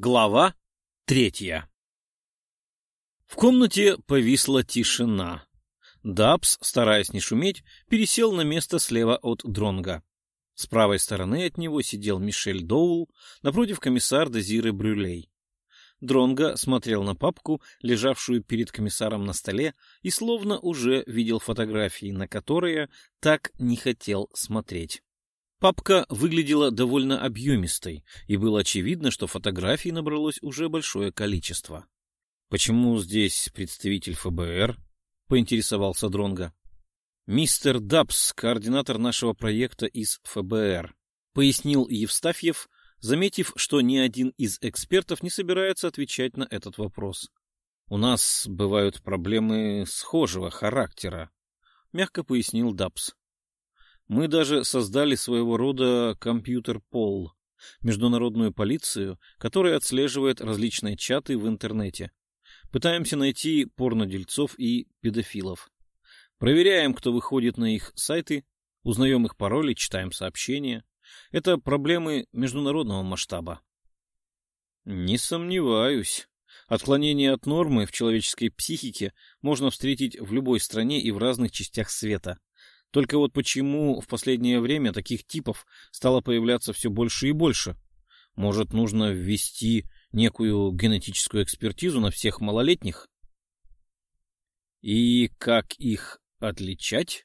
Глава третья В комнате повисла тишина. Дабс, стараясь не шуметь, пересел на место слева от Дронга. С правой стороны от него сидел Мишель Доул, напротив комиссар Дезиры Брюлей. Дронга смотрел на папку, лежавшую перед комиссаром на столе, и словно уже видел фотографии, на которые так не хотел смотреть. Папка выглядела довольно объемистой, и было очевидно, что фотографий набралось уже большое количество. «Почему здесь представитель ФБР?» — поинтересовался Дронга. «Мистер Дабс, координатор нашего проекта из ФБР», — пояснил Евстафьев, заметив, что ни один из экспертов не собирается отвечать на этот вопрос. «У нас бывают проблемы схожего характера», — мягко пояснил Дабс. Мы даже создали своего рода компьютер-пол, международную полицию, которая отслеживает различные чаты в интернете. Пытаемся найти порнодельцов и педофилов. Проверяем, кто выходит на их сайты, узнаем их пароли, читаем сообщения. Это проблемы международного масштаба. Не сомневаюсь. Отклонение от нормы в человеческой психике можно встретить в любой стране и в разных частях света. Только вот почему в последнее время таких типов стало появляться все больше и больше? Может, нужно ввести некую генетическую экспертизу на всех малолетних? И как их отличать?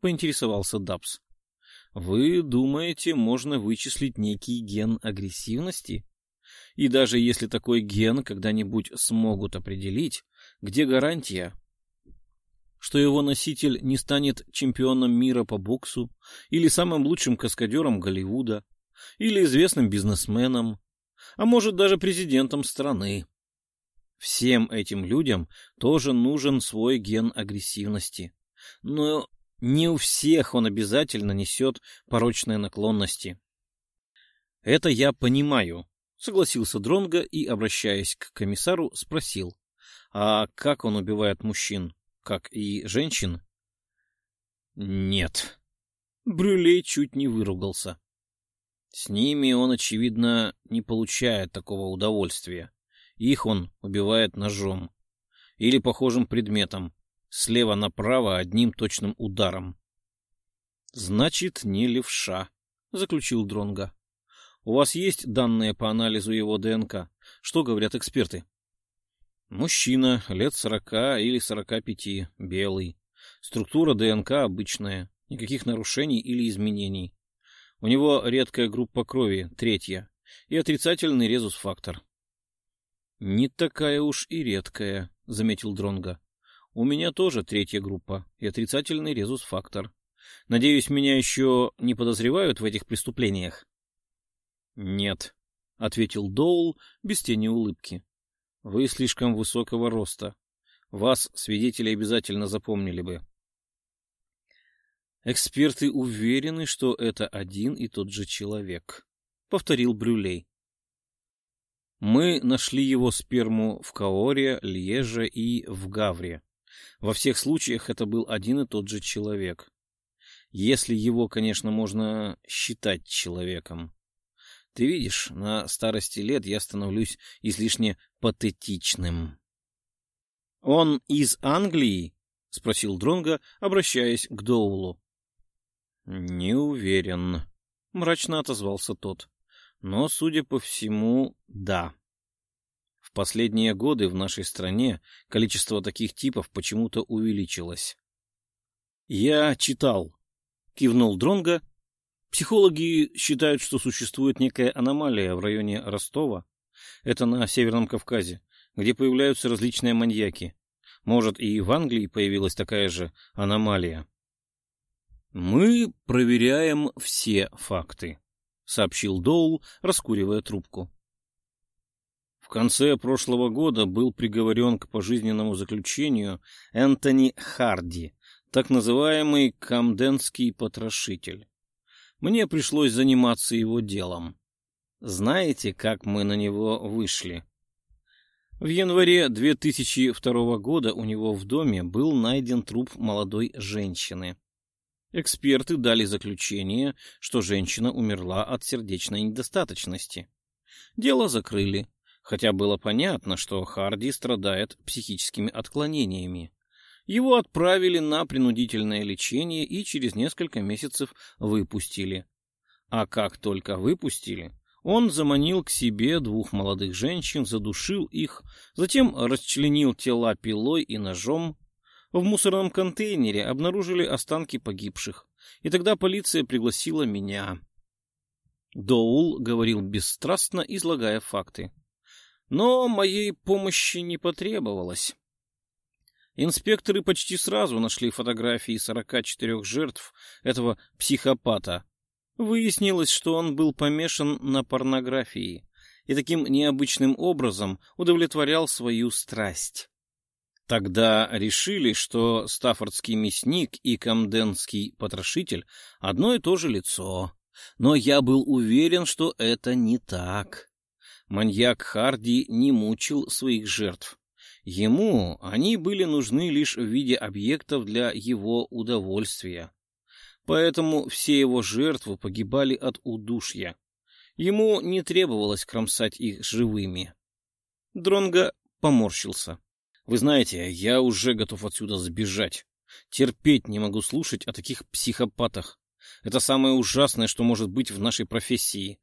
Поинтересовался Дабс. Вы думаете, можно вычислить некий ген агрессивности? И даже если такой ген когда-нибудь смогут определить, где гарантия, что его носитель не станет чемпионом мира по боксу или самым лучшим каскадером Голливуда или известным бизнесменом, а может даже президентом страны. Всем этим людям тоже нужен свой ген агрессивности. Но не у всех он обязательно несет порочные наклонности. Это я понимаю, согласился Дронга и, обращаясь к комиссару, спросил: "А как он убивает мужчин?" Как и женщин? Нет. Брюлей чуть не выругался. С ними он, очевидно, не получает такого удовольствия. Их он убивает ножом или похожим предметом, слева направо одним точным ударом. Значит, не левша, заключил Дронга. У вас есть данные по анализу его ДНК? Что говорят эксперты? Мужчина, лет сорока или сорока пяти, белый. Структура ДНК обычная, никаких нарушений или изменений. У него редкая группа крови, третья, и отрицательный резус-фактор. «Не такая уж и редкая», — заметил Дронга. «У меня тоже третья группа и отрицательный резус-фактор. Надеюсь, меня еще не подозревают в этих преступлениях?» «Нет», — ответил Доул без тени улыбки. Вы слишком высокого роста. Вас свидетели обязательно запомнили бы. Эксперты уверены, что это один и тот же человек, повторил Брюлей. Мы нашли его сперму в Каоре, Льеже и в Гавре. Во всех случаях это был один и тот же человек. Если его, конечно, можно считать человеком. Ты видишь, на старости лет я становлюсь излишне патетичным. — Он из Англии? — спросил Дронга, обращаясь к Доулу. — Не уверен, — мрачно отозвался тот. — Но, судя по всему, да. В последние годы в нашей стране количество таких типов почему-то увеличилось. — Я читал, — кивнул Дронга Психологи считают, что существует некая аномалия в районе Ростова, это на Северном Кавказе, где появляются различные маньяки. Может, и в Англии появилась такая же аномалия. «Мы проверяем все факты», — сообщил Доул, раскуривая трубку. В конце прошлого года был приговорен к пожизненному заключению Энтони Харди, так называемый камденский потрошитель. Мне пришлось заниматься его делом. Знаете, как мы на него вышли? В январе 2002 года у него в доме был найден труп молодой женщины. Эксперты дали заключение, что женщина умерла от сердечной недостаточности. Дело закрыли, хотя было понятно, что Харди страдает психическими отклонениями. Его отправили на принудительное лечение и через несколько месяцев выпустили. А как только выпустили, он заманил к себе двух молодых женщин, задушил их, затем расчленил тела пилой и ножом. В мусорном контейнере обнаружили останки погибших, и тогда полиция пригласила меня. Доул говорил бесстрастно, излагая факты. Но моей помощи не потребовалось. Инспекторы почти сразу нашли фотографии 44 жертв этого психопата. Выяснилось, что он был помешан на порнографии и таким необычным образом удовлетворял свою страсть. Тогда решили, что стаффордский мясник и камденский потрошитель — одно и то же лицо. Но я был уверен, что это не так. Маньяк Харди не мучил своих жертв. Ему они были нужны лишь в виде объектов для его удовольствия. Поэтому все его жертвы погибали от удушья. Ему не требовалось кромсать их живыми. Дронго поморщился. «Вы знаете, я уже готов отсюда сбежать. Терпеть не могу слушать о таких психопатах. Это самое ужасное, что может быть в нашей профессии.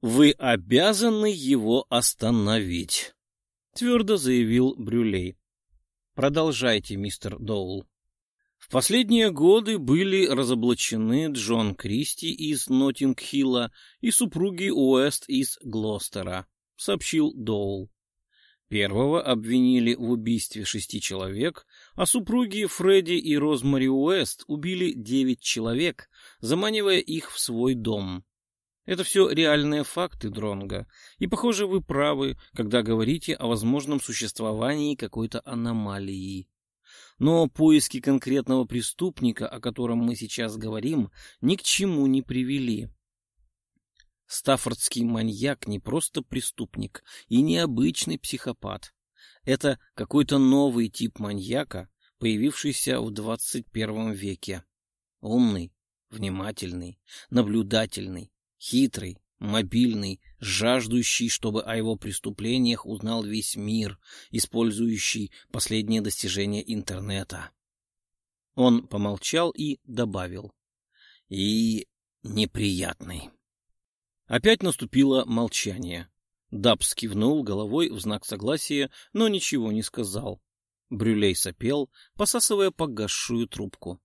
Вы обязаны его остановить, твердо заявил Брюлей. Продолжайте, мистер Доул. В последние годы были разоблачены Джон Кристи из Ноттинг-Хилла и супруги Уэст из Глостера, сообщил Доул. Первого обвинили в убийстве шести человек, а супруги Фредди и Розмари Уэст убили девять человек, заманивая их в свой дом. Это все реальные факты, Дронга, и, похоже, вы правы, когда говорите о возможном существовании какой-то аномалии. Но поиски конкретного преступника, о котором мы сейчас говорим, ни к чему не привели. Стаффордский маньяк не просто преступник и не обычный психопат. Это какой-то новый тип маньяка, появившийся в 21 веке. Умный, внимательный, наблюдательный, хитрый, мобильный, жаждущий, чтобы о его преступлениях узнал весь мир, использующий последние достижения интернета. Он помолчал и добавил. И неприятный. Опять наступило молчание. Дабс кивнул головой в знак согласия, но ничего не сказал. Брюлей сопел, посасывая погасшую трубку.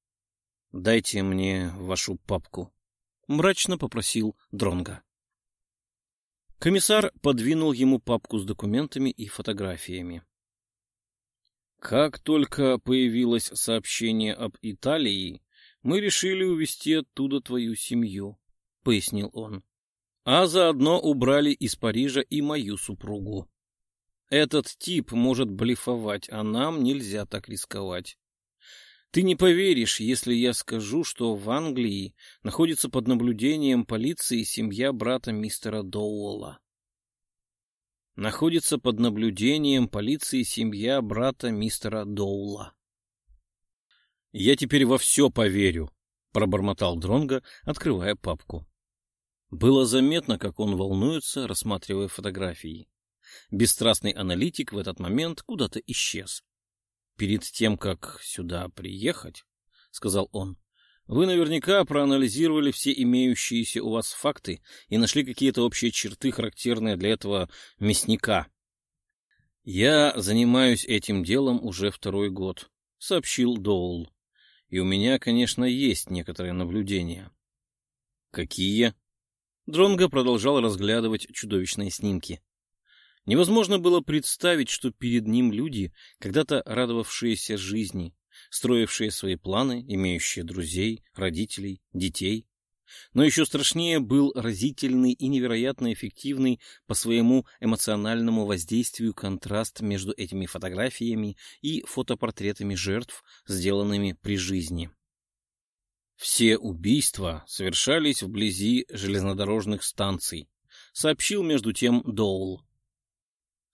— Дайте мне вашу папку, — мрачно попросил Дронга. Комиссар подвинул ему папку с документами и фотографиями. Как только появилось сообщение об Италии, мы решили увезти оттуда твою семью, — пояснил он. А заодно убрали из Парижа и мою супругу. Этот тип может блефовать, а нам нельзя так рисковать. Ты не поверишь, если я скажу, что в Англии находится под наблюдением полиции семья брата мистера Доуэлла. Находится под наблюдением полиции семья брата мистера Доула. Я теперь во все поверю, пробормотал Дронго, открывая папку. Было заметно, как он волнуется, рассматривая фотографии. Бесстрастный аналитик в этот момент куда-то исчез. «Перед тем, как сюда приехать, — сказал он, — вы наверняка проанализировали все имеющиеся у вас факты и нашли какие-то общие черты, характерные для этого мясника. Я занимаюсь этим делом уже второй год, — сообщил Доул. И у меня, конечно, есть некоторые наблюдения. Какие? Дронго продолжал разглядывать чудовищные снимки. Невозможно было представить, что перед ним люди, когда-то радовавшиеся жизни, строившие свои планы, имеющие друзей, родителей, детей. Но еще страшнее был разительный и невероятно эффективный по своему эмоциональному воздействию контраст между этими фотографиями и фотопортретами жертв, сделанными при жизни. Все убийства совершались вблизи железнодорожных станций, сообщил между тем Доул.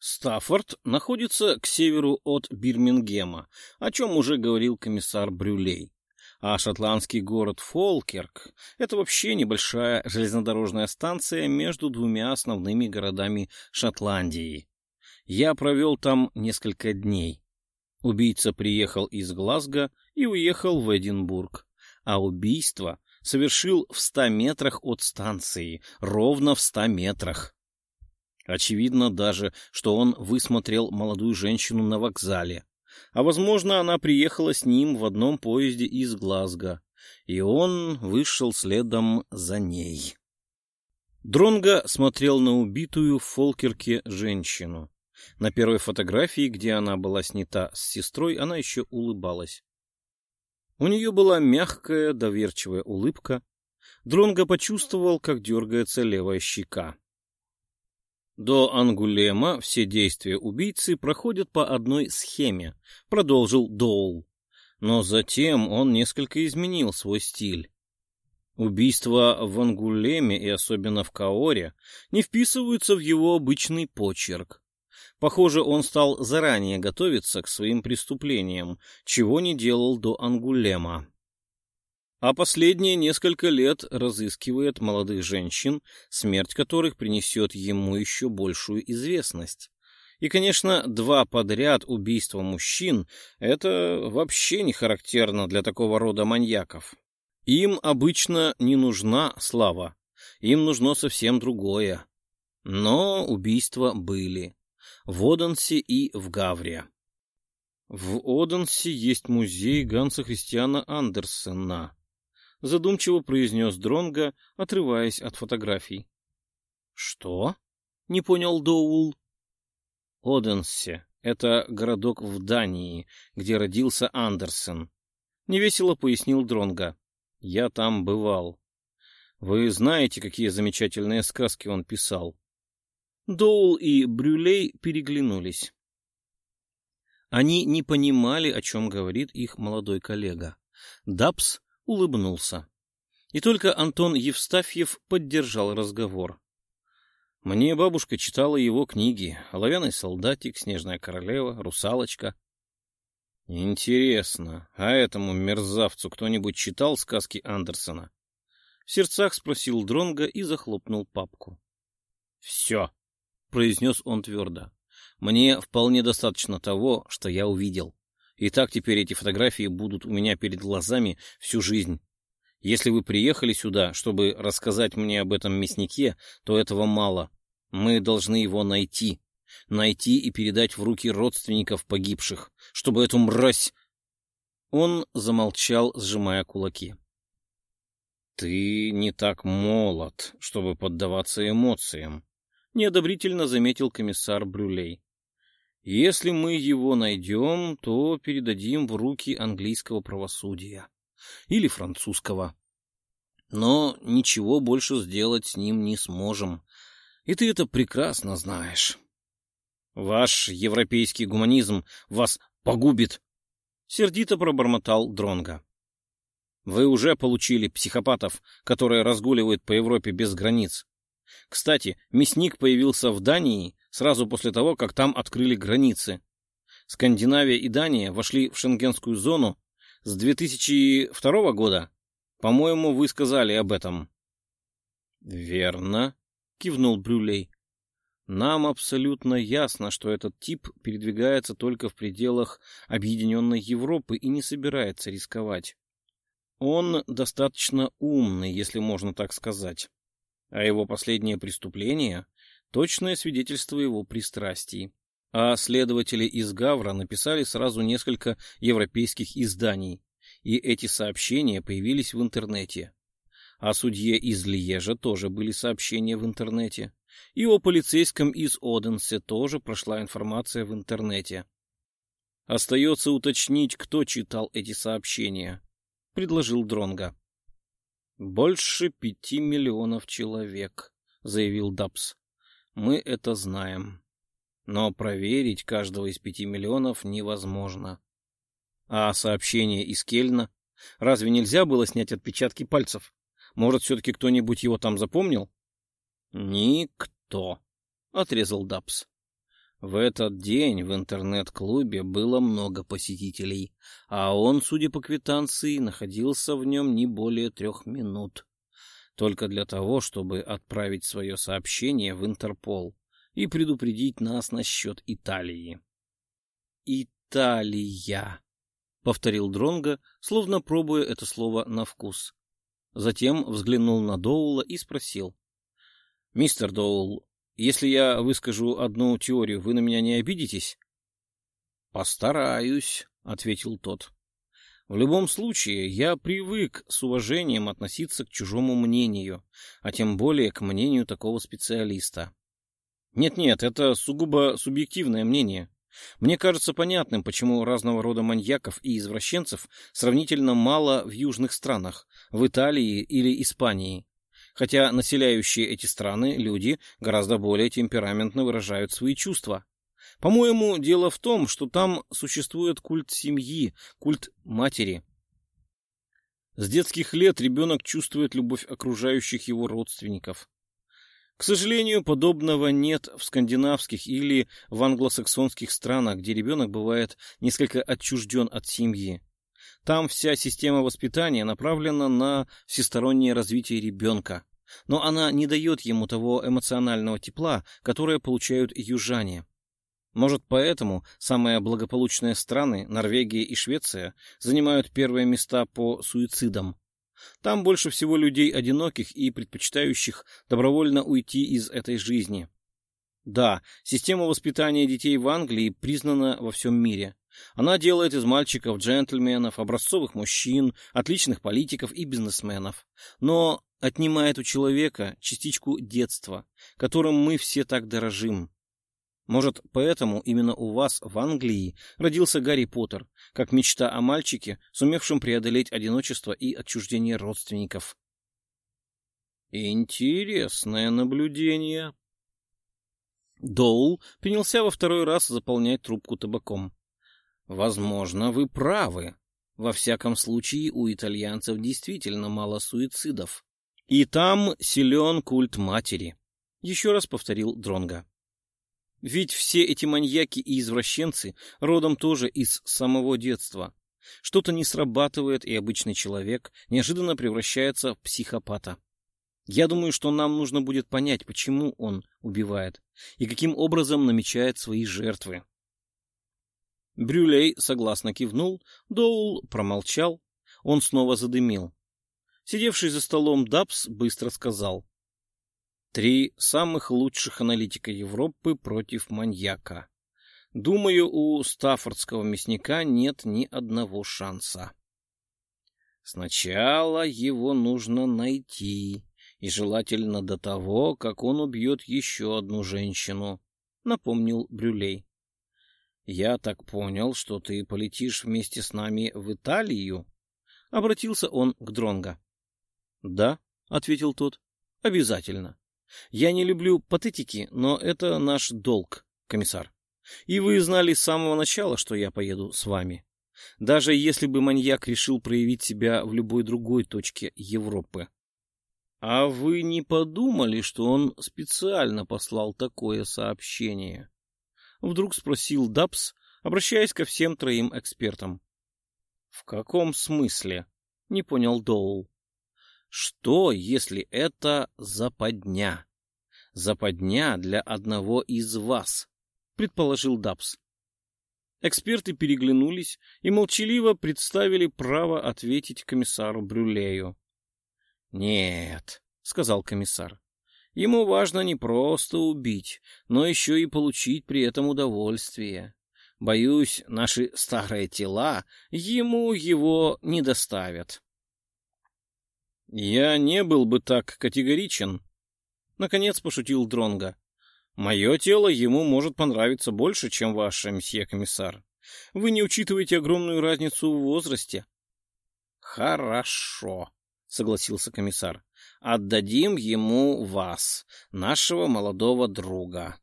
Стаффорд находится к северу от Бирмингема, о чем уже говорил комиссар Брюлей. А шотландский город Фолкерк — это вообще небольшая железнодорожная станция между двумя основными городами Шотландии. Я провел там несколько дней. Убийца приехал из Глазго и уехал в Эдинбург, а убийство совершил в ста метрах от станции, ровно в ста метрах. Очевидно даже, что он высмотрел молодую женщину на вокзале, а, возможно, она приехала с ним в одном поезде из Глазго, и он вышел следом за ней. Дронго смотрел на убитую в Фолкерке женщину. На первой фотографии, где она была снята с сестрой, она еще улыбалась. У нее была мягкая, доверчивая улыбка. Дронго почувствовал, как дергается левая щека. До Ангулема все действия убийцы проходят по одной схеме, продолжил Доул. Но затем он несколько изменил свой стиль. Убийства в Ангулеме и особенно в Каоре не вписываются в его обычный почерк. Похоже, он стал заранее готовиться к своим преступлениям, чего не делал до Ангулема а последние несколько лет разыскивает молодых женщин, смерть которых принесет ему еще большую известность. И, конечно, два подряд убийства мужчин — это вообще не характерно для такого рода маньяков. Им обычно не нужна слава, им нужно совсем другое. Но убийства были. В Оденсе и в Гавре. В Оденсе есть музей Ганса Христиана Андерсена задумчиво произнес Дронга, отрываясь от фотографий. Что? не понял Доул. Оденсе — это городок в Дании, где родился Андерсен. Невесело пояснил Дронга. Я там бывал. Вы знаете, какие замечательные сказки он писал? Доул и Брюлей переглянулись. Они не понимали, о чем говорит их молодой коллега. Дабс улыбнулся. И только Антон Евстафьев поддержал разговор. Мне бабушка читала его книги «Оловянный солдатик», «Снежная королева», «Русалочка». Интересно, а этому мерзавцу кто-нибудь читал сказки Андерсона? В сердцах спросил Дронга и захлопнул папку. «Все», — произнес он твердо. «Мне вполне достаточно того, что я увидел. И так теперь эти фотографии будут у меня перед глазами всю жизнь. Если вы приехали сюда, чтобы рассказать мне об этом мяснике, то этого мало. Мы должны его найти. Найти и передать в руки родственников погибших, чтобы эту мразь... Он замолчал, сжимая кулаки. «Ты не так молод, чтобы поддаваться эмоциям», — неодобрительно заметил комиссар Брюлей. Если мы его найдем, то передадим в руки английского правосудия или французского. Но ничего больше сделать с ним не сможем. И ты это прекрасно знаешь. Ваш европейский гуманизм вас погубит, сердито пробормотал Дронга. Вы уже получили психопатов, которые разгуливают по Европе без границ. Кстати, мясник появился в Дании сразу после того, как там открыли границы. Скандинавия и Дания вошли в шенгенскую зону с 2002 года. По-моему, вы сказали об этом. Верно, кивнул Брюлей. Нам абсолютно ясно, что этот тип передвигается только в пределах Объединенной Европы и не собирается рисковать. Он достаточно умный, если можно так сказать. А его последнее преступление точное свидетельство его пристрастий. А следователи из Гавра написали сразу несколько европейских изданий, и эти сообщения появились в интернете. О судье из Льежа тоже были сообщения в интернете. И о полицейском из Оденсе тоже прошла информация в интернете. Остается уточнить, кто читал эти сообщения, — предложил Дронга. Больше пяти миллионов человек, — заявил Дабс. Мы это знаем. Но проверить каждого из пяти миллионов невозможно. А сообщение из Кельна? Разве нельзя было снять отпечатки пальцев? Может, все-таки кто-нибудь его там запомнил? Никто, — отрезал Дабс. В этот день в интернет-клубе было много посетителей, а он, судя по квитанции, находился в нем не более трех минут. Только для того, чтобы отправить свое сообщение в Интерпол и предупредить нас насчет Италии. «Италия», — повторил Дронго, словно пробуя это слово на вкус. Затем взглянул на Доула и спросил. «Мистер Доул, если я выскажу одну теорию, вы на меня не обидитесь? — Постараюсь, — ответил тот. — В любом случае, я привык с уважением относиться к чужому мнению, а тем более к мнению такого специалиста. Нет-нет, это сугубо субъективное мнение. Мне кажется понятным, почему разного рода маньяков и извращенцев сравнительно мало в южных странах, в Италии или Испании хотя населяющие эти страны люди гораздо более темпераментно выражают свои чувства. По-моему, дело в том, что там существует культ семьи, культ матери. С детских лет ребенок чувствует любовь окружающих его родственников. К сожалению, подобного нет в скандинавских или в англосаксонских странах, где ребенок бывает несколько отчужден от семьи. Там вся система воспитания направлена на всестороннее развитие ребенка, но она не дает ему того эмоционального тепла, которое получают южане. Может, поэтому самые благополучные страны, Норвегия и Швеция, занимают первые места по суицидам. Там больше всего людей одиноких и предпочитающих добровольно уйти из этой жизни. Да, система воспитания детей в Англии признана во всем мире. Она делает из мальчиков джентльменов, образцовых мужчин, отличных политиков и бизнесменов, но отнимает у человека частичку детства, которым мы все так дорожим. Может, поэтому именно у вас в Англии родился Гарри Поттер, как мечта о мальчике, сумевшем преодолеть одиночество и отчуждение родственников. Интересное наблюдение. Доул принялся во второй раз заполнять трубку табаком. Возможно, вы правы. Во всяком случае, у итальянцев действительно мало суицидов. И там силен культ матери. Еще раз повторил Дронга. Ведь все эти маньяки и извращенцы родом тоже из самого детства. Что-то не срабатывает, и обычный человек неожиданно превращается в психопата. Я думаю, что нам нужно будет понять, почему он убивает и каким образом намечает свои жертвы. Брюлей согласно кивнул, Доул промолчал, он снова задымил. Сидевший за столом Дабс быстро сказал. Три самых лучших аналитика Европы против маньяка. Думаю, у стаффордского мясника нет ни одного шанса. Сначала его нужно найти, и желательно до того, как он убьет еще одну женщину, — напомнил Брюлей. «Я так понял, что ты полетишь вместе с нами в Италию?» Обратился он к Дронго. «Да», — ответил тот, — «обязательно. Я не люблю патетики, но это наш долг, комиссар. И вы знали с самого начала, что я поеду с вами. Даже если бы маньяк решил проявить себя в любой другой точке Европы. А вы не подумали, что он специально послал такое сообщение?» — вдруг спросил Дабс, обращаясь ко всем троим экспертам. — В каком смысле? — не понял Доул. — Что, если это западня? Западня для одного из вас, — предположил Дабс. Эксперты переглянулись и молчаливо представили право ответить комиссару Брюлею. — Нет, — сказал комиссар, Ему важно не просто убить, но еще и получить при этом удовольствие. Боюсь, наши старые тела ему его не доставят. Я не был бы так категоричен, наконец пошутил Дронга. Мое тело ему может понравиться больше, чем ваше, месье комиссар. Вы не учитываете огромную разницу в возрасте. Хорошо, согласился комиссар отдадим ему вас, нашего молодого друга.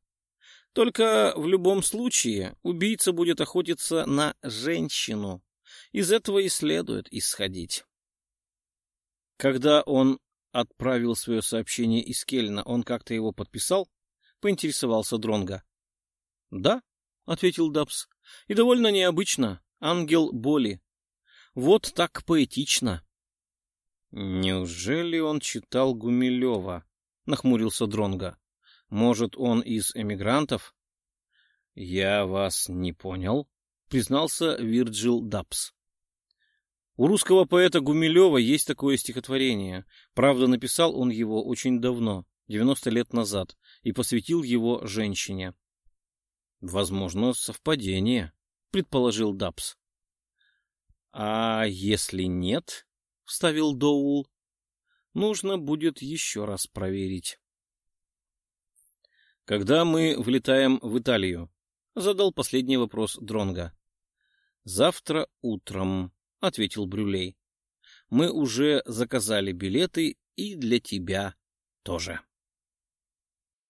Только в любом случае убийца будет охотиться на женщину. Из этого и следует исходить. Когда он отправил свое сообщение из Кельна, он как-то его подписал? Поинтересовался Дронга. Да, ответил Дабс. И довольно необычно. Ангел боли. Вот так поэтично. Неужели он читал Гумилева? Нахмурился Дронга. Может, он из эмигрантов? Я вас не понял, признался Вирджил Дабс. У русского поэта Гумилева есть такое стихотворение. Правда, написал он его очень давно, 90 лет назад, и посвятил его женщине. Возможно, совпадение, предположил Дабс. А если нет, вставил Доул, нужно будет еще раз проверить. Когда мы влетаем в Италию? задал последний вопрос Дронга. Завтра утром, ответил Брюлей. Мы уже заказали билеты и для тебя тоже.